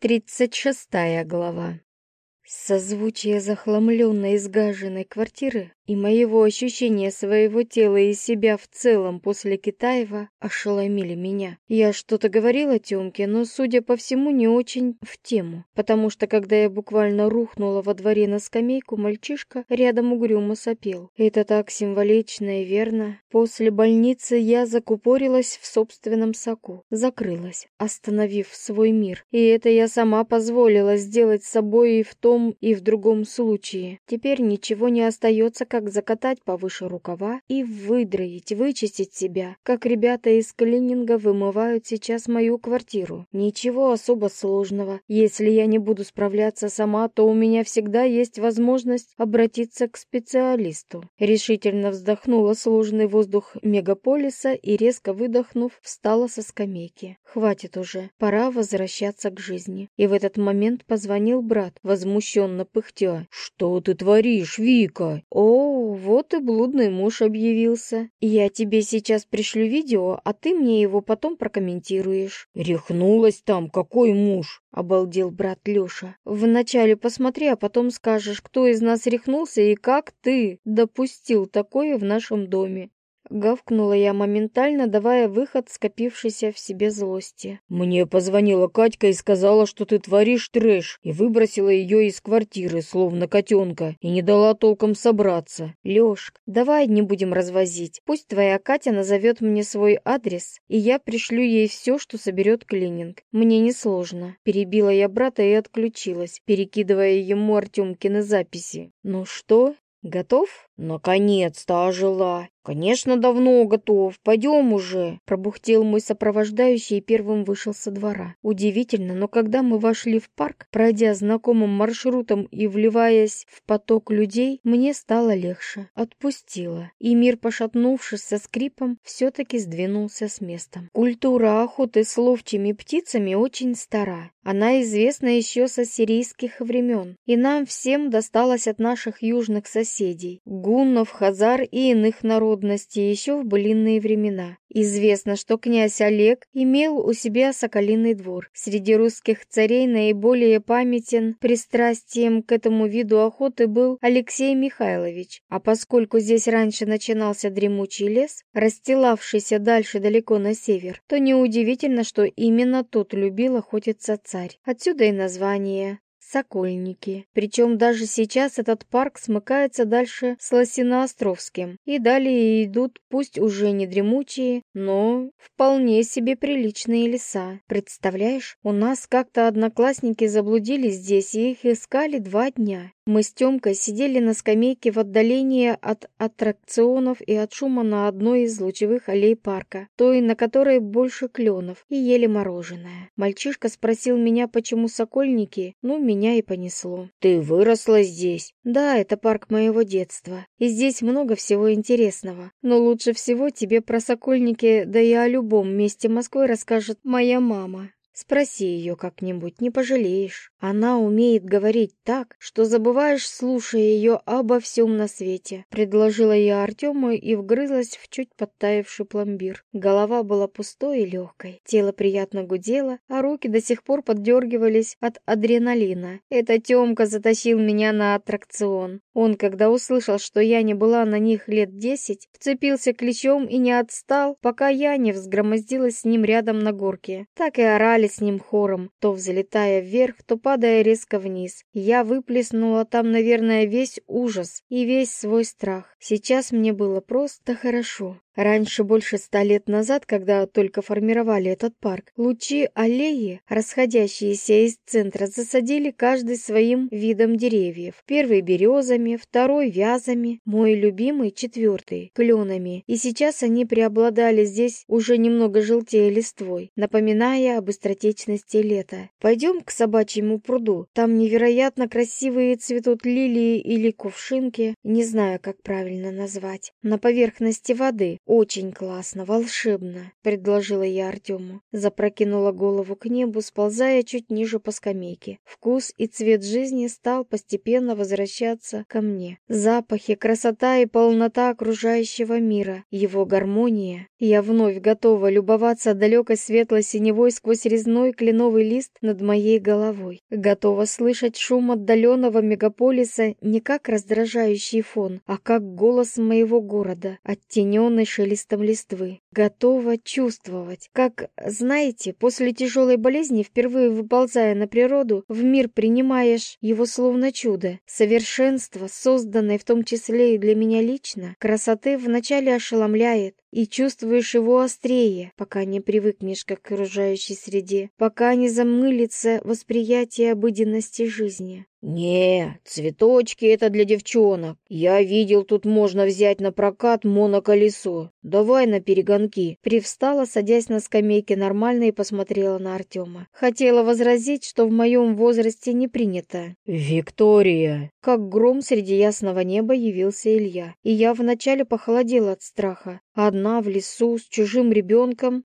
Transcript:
Тридцать шестая глава. Созвучие захламленной, изгаженной квартиры и моего ощущения своего тела и себя в целом после Китаева ошеломили меня. Я что-то говорила Тёмке, но, судя по всему, не очень в тему, потому что, когда я буквально рухнула во дворе на скамейку, мальчишка рядом угрюмо сопел. Это так символично и верно. После больницы я закупорилась в собственном соку, закрылась, остановив свой мир. И это я сама позволила сделать с собой и в том, и в другом случае. Теперь ничего не остается, как как закатать повыше рукава и выдроить, вычистить себя, как ребята из Калининга вымывают сейчас мою квартиру. Ничего особо сложного. Если я не буду справляться сама, то у меня всегда есть возможность обратиться к специалисту. Решительно вздохнула сложный воздух мегаполиса и, резко выдохнув, встала со скамейки. Хватит уже, пора возвращаться к жизни. И в этот момент позвонил брат, возмущенно пыхтя. «Что ты творишь, Вика?» «О, вот и блудный муж объявился. Я тебе сейчас пришлю видео, а ты мне его потом прокомментируешь». «Рехнулась там, какой муж?» — обалдел брат Леша. «Вначале посмотри, а потом скажешь, кто из нас рехнулся и как ты допустил такое в нашем доме». Гавкнула я моментально, давая выход скопившейся в себе злости. «Мне позвонила Катька и сказала, что ты творишь трэш, и выбросила ее из квартиры, словно котенка, и не дала толком собраться». «Лешк, давай не будем развозить. Пусть твоя Катя назовет мне свой адрес, и я пришлю ей все, что соберет клининг. Мне несложно». Перебила я брата и отключилась, перекидывая ему Артемкины записи. «Ну что, готов?» «Наконец-то ожила! Конечно, давно готов. Пойдем уже!» Пробухтел мой сопровождающий и первым вышел со двора. Удивительно, но когда мы вошли в парк, пройдя знакомым маршрутом и вливаясь в поток людей, мне стало легче. Отпустила. И мир, пошатнувшись со скрипом, все-таки сдвинулся с места. Культура охоты с ловчими птицами очень стара. Она известна еще с ассирийских времен. И нам всем досталась от наших южных соседей гуннов, хазар и иных народностей еще в былинные времена. Известно, что князь Олег имел у себя соколиный двор. Среди русских царей наиболее памятен пристрастием к этому виду охоты был Алексей Михайлович. А поскольку здесь раньше начинался дремучий лес, расстилавшийся дальше далеко на север, то неудивительно, что именно тут любил охотиться царь. Отсюда и название Сокольники. Причем даже сейчас этот парк смыкается дальше с Лосиноостровским. И далее идут, пусть уже не дремучие, но вполне себе приличные леса. Представляешь, у нас как-то одноклассники заблудились здесь и их искали два дня. Мы с Тёмкой сидели на скамейке в отдалении от аттракционов и от шума на одной из лучевых аллей парка, той, на которой больше кленов, и ели мороженое. Мальчишка спросил меня, почему сокольники, ну, меня и понесло. «Ты выросла здесь?» «Да, это парк моего детства, и здесь много всего интересного, но лучше всего тебе про сокольники, да и о любом месте Москвы расскажет моя мама». Спроси ее как-нибудь, не пожалеешь. Она умеет говорить так, что забываешь, слушая ее обо всем на свете. Предложила я Артему и вгрызлась в чуть подтаявший пломбир. Голова была пустой и легкой. Тело приятно гудело, а руки до сих пор поддергивались от адреналина. Это Темка затащил меня на аттракцион. Он, когда услышал, что я не была на них лет десять, вцепился клещом и не отстал, пока я не взгромоздилась с ним рядом на горке. Так и орали с ним хором, то взлетая вверх, то падая резко вниз. Я выплеснула там, наверное, весь ужас и весь свой страх. Сейчас мне было просто хорошо. Раньше, больше ста лет назад, когда только формировали этот парк, лучи аллеи, расходящиеся из центра, засадили каждый своим видом деревьев. Первый березами, второй вязами, мой любимый четвертый кленами. И сейчас они преобладали здесь уже немного желтее листвой, напоминая об быстротечности лета. Пойдем к собачьему пруду. Там невероятно красивые цветут лилии или кувшинки, не знаю, как правильно назвать. На поверхности воды «Очень классно, волшебно», — предложила я Артему. Запрокинула голову к небу, сползая чуть ниже по скамейке. Вкус и цвет жизни стал постепенно возвращаться ко мне. Запахи, красота и полнота окружающего мира, его гармония. Я вновь готова любоваться далекой светлой синевой сквозь резной кленовый лист над моей головой. Готова слышать шум отдаленного мегаполиса не как раздражающий фон, а как голос моего города, оттененный шелестом листвы. Готова чувствовать, как, знаете, после тяжелой болезни, впервые выползая на природу, в мир принимаешь его словно чудо. Совершенство, созданное в том числе и для меня лично, красоты вначале ошеломляет, и чувствуешь его острее, пока не привыкнешь к окружающей среде, пока не замылится восприятие обыденности жизни. «Не, цветочки это для девчонок. Я видел, тут можно взять на прокат моноколесо. Давай на перегонки». Привстала, садясь на скамейке нормально и посмотрела на Артема. Хотела возразить, что в моем возрасте не принято. «Виктория!» Как гром среди ясного неба явился Илья. И я вначале похолодела от страха. Одна в лесу с чужим ребенком